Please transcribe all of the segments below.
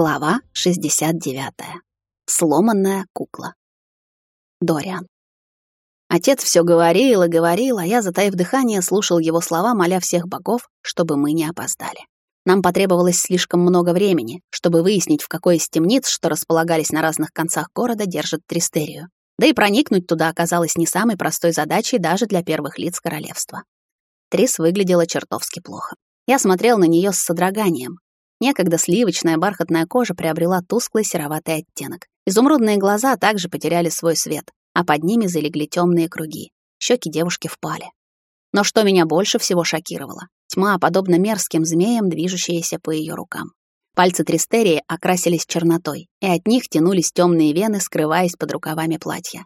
Глава 69. Сломанная кукла. Дориан. Отец все говорил и говорил, а я, затаив дыхание, слушал его слова, моля всех богов, чтобы мы не опоздали. Нам потребовалось слишком много времени, чтобы выяснить, в какой из темниц, что располагались на разных концах города, держат Тристерию. Да и проникнуть туда оказалось не самой простой задачей даже для первых лиц королевства. Трис выглядела чертовски плохо. Я смотрел на нее с содроганием, Некогда сливочная бархатная кожа приобрела тусклый сероватый оттенок. Изумрудные глаза также потеряли свой свет, а под ними залегли темные круги. Щеки девушки впали. Но что меня больше всего шокировало? Тьма, подобно мерзким змеям, движущаяся по ее рукам. Пальцы Тристерии окрасились чернотой, и от них тянулись темные вены, скрываясь под рукавами платья.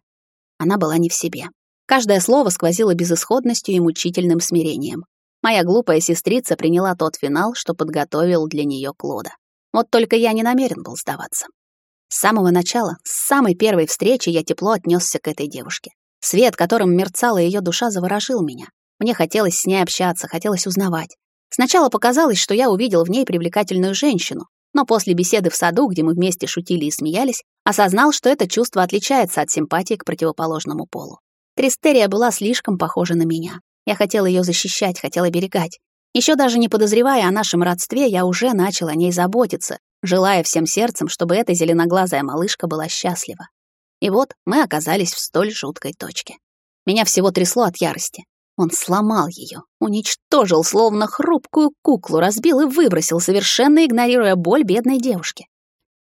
Она была не в себе. Каждое слово сквозило безысходностью и мучительным смирением. Моя глупая сестрица приняла тот финал, что подготовил для нее Клода. Вот только я не намерен был сдаваться. С самого начала, с самой первой встречи я тепло отнесся к этой девушке. Свет, которым мерцала ее душа, заворожил меня. Мне хотелось с ней общаться, хотелось узнавать. Сначала показалось, что я увидел в ней привлекательную женщину, но после беседы в саду, где мы вместе шутили и смеялись, осознал, что это чувство отличается от симпатии к противоположному полу. Тристерия была слишком похожа на меня. Я хотел ее защищать, хотел оберегать. Еще даже не подозревая о нашем родстве, я уже начал о ней заботиться, желая всем сердцем, чтобы эта зеленоглазая малышка была счастлива. И вот мы оказались в столь жуткой точке. Меня всего трясло от ярости. Он сломал ее, уничтожил, словно хрупкую куклу, разбил и выбросил, совершенно игнорируя боль бедной девушки.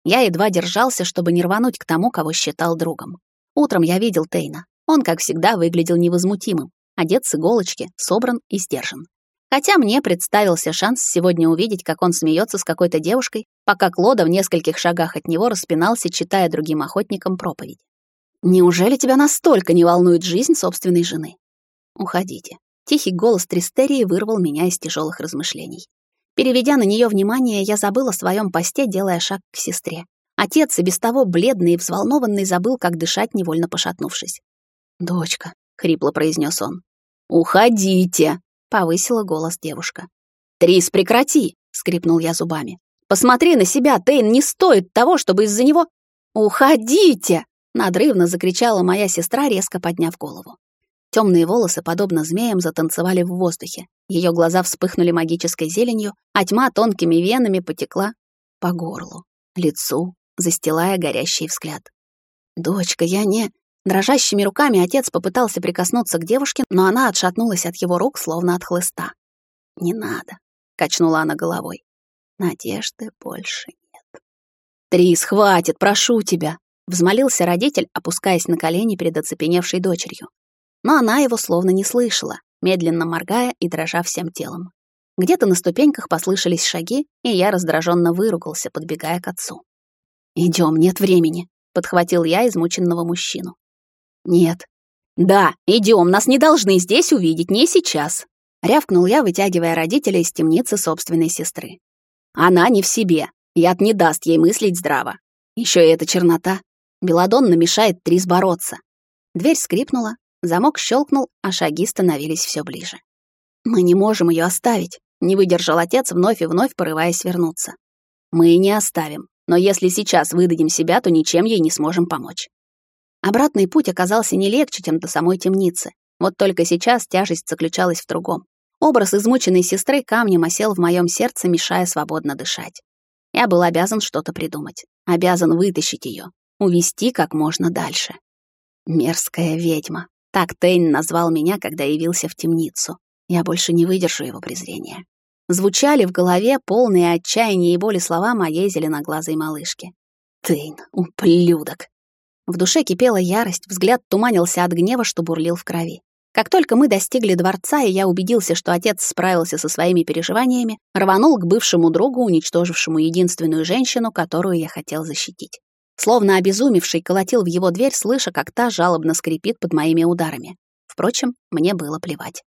Я едва держался, чтобы не рвануть к тому, кого считал другом. Утром я видел Тейна. Он, как всегда, выглядел невозмутимым, одет с иголочки, собран и сдержан. Хотя мне представился шанс сегодня увидеть, как он смеется с какой-то девушкой, пока Клода в нескольких шагах от него распинался, читая другим охотникам проповедь. «Неужели тебя настолько не волнует жизнь собственной жены?» «Уходите». Тихий голос Тристерии вырвал меня из тяжелых размышлений. Переведя на нее внимание, я забыл о своем посте, делая шаг к сестре. Отец, и без того бледный и взволнованный, забыл, как дышать, невольно пошатнувшись. «Дочка», — хрипло произнес он, «Уходите!» — повысила голос девушка. «Трис, прекрати!» — скрипнул я зубами. «Посмотри на себя, Тейн не стоит того, чтобы из-за него...» «Уходите!» — надрывно закричала моя сестра, резко подняв голову. Темные волосы, подобно змеям, затанцевали в воздухе. Ее глаза вспыхнули магической зеленью, а тьма тонкими венами потекла по горлу, лицу, застилая горящий взгляд. «Дочка, я не...» Дрожащими руками отец попытался прикоснуться к девушке, но она отшатнулась от его рук, словно от хлыста. «Не надо», — качнула она головой. «Надежды больше нет». «Трис, хватит, прошу тебя», — взмолился родитель, опускаясь на колени перед оцепеневшей дочерью. Но она его словно не слышала, медленно моргая и дрожа всем телом. Где-то на ступеньках послышались шаги, и я раздраженно выругался, подбегая к отцу. «Идем, нет времени», — подхватил я измученного мужчину. «Нет». «Да, идем, нас не должны здесь увидеть, не сейчас», — рявкнул я, вытягивая родителя из темницы собственной сестры. «Она не в себе, яд не даст ей мыслить здраво. Еще и эта чернота. Беладонна мешает Трис бороться». Дверь скрипнула, замок щелкнул, а шаги становились все ближе. «Мы не можем ее оставить», — не выдержал отец, вновь и вновь порываясь вернуться. «Мы не оставим, но если сейчас выдадим себя, то ничем ей не сможем помочь. Обратный путь оказался не легче, чем до самой темницы. Вот только сейчас тяжесть заключалась в другом. Образ измученной сестры камнем осел в моем сердце, мешая свободно дышать. Я был обязан что-то придумать. Обязан вытащить ее, увести как можно дальше. Мерзкая ведьма. Так Тейн назвал меня, когда явился в темницу. Я больше не выдержу его презрения. Звучали в голове полные отчаяния и боли слова моей зеленоглазой малышки. Тейн, ублюдок. В душе кипела ярость, взгляд туманился от гнева, что бурлил в крови. Как только мы достигли дворца, и я убедился, что отец справился со своими переживаниями, рванул к бывшему другу, уничтожившему единственную женщину, которую я хотел защитить. Словно обезумевший колотил в его дверь, слыша, как та жалобно скрипит под моими ударами. Впрочем, мне было плевать.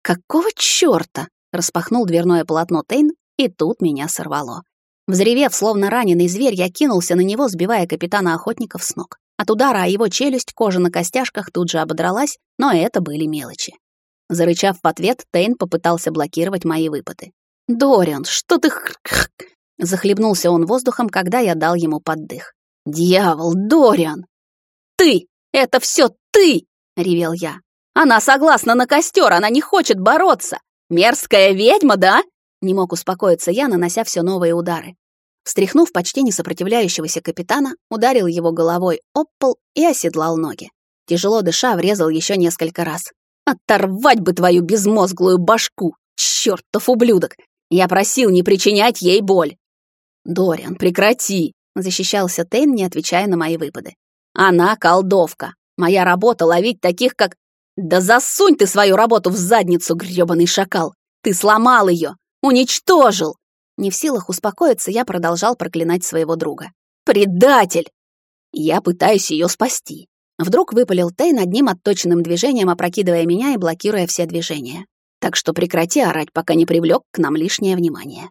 «Какого чёрта?» — распахнул дверное полотно Тейн, и тут меня сорвало. Взревев, словно раненый зверь, я кинулся на него, сбивая капитана охотников с ног. От удара о его челюсть кожа на костяшках тут же ободралась, но это были мелочи. Зарычав в ответ, Тейн попытался блокировать мои выпады. «Дориан, что ты...» Захлебнулся он воздухом, когда я дал ему поддых. «Дьявол, Дориан!» «Ты! Это все ты!» — ревел я. «Она согласна на костер, она не хочет бороться! Мерзкая ведьма, да?» Не мог успокоиться я, нанося все новые удары. Встряхнув почти не сопротивляющегося капитана, ударил его головой об пол и оседлал ноги. Тяжело дыша, врезал еще несколько раз. «Оторвать бы твою безмозглую башку! Чёртов ублюдок! Я просил не причинять ей боль!» «Дориан, прекрати!» — защищался Тейн, не отвечая на мои выпады. «Она колдовка. Моя работа — ловить таких, как... Да засунь ты свою работу в задницу, грёбаный шакал! Ты сломал ее, уничтожил!» Не в силах успокоиться, я продолжал проклинать своего друга. «Предатель!» Я пытаюсь ее спасти. Вдруг выпалил Тейн одним отточенным движением, опрокидывая меня и блокируя все движения. Так что прекрати орать, пока не привлек к нам лишнее внимание.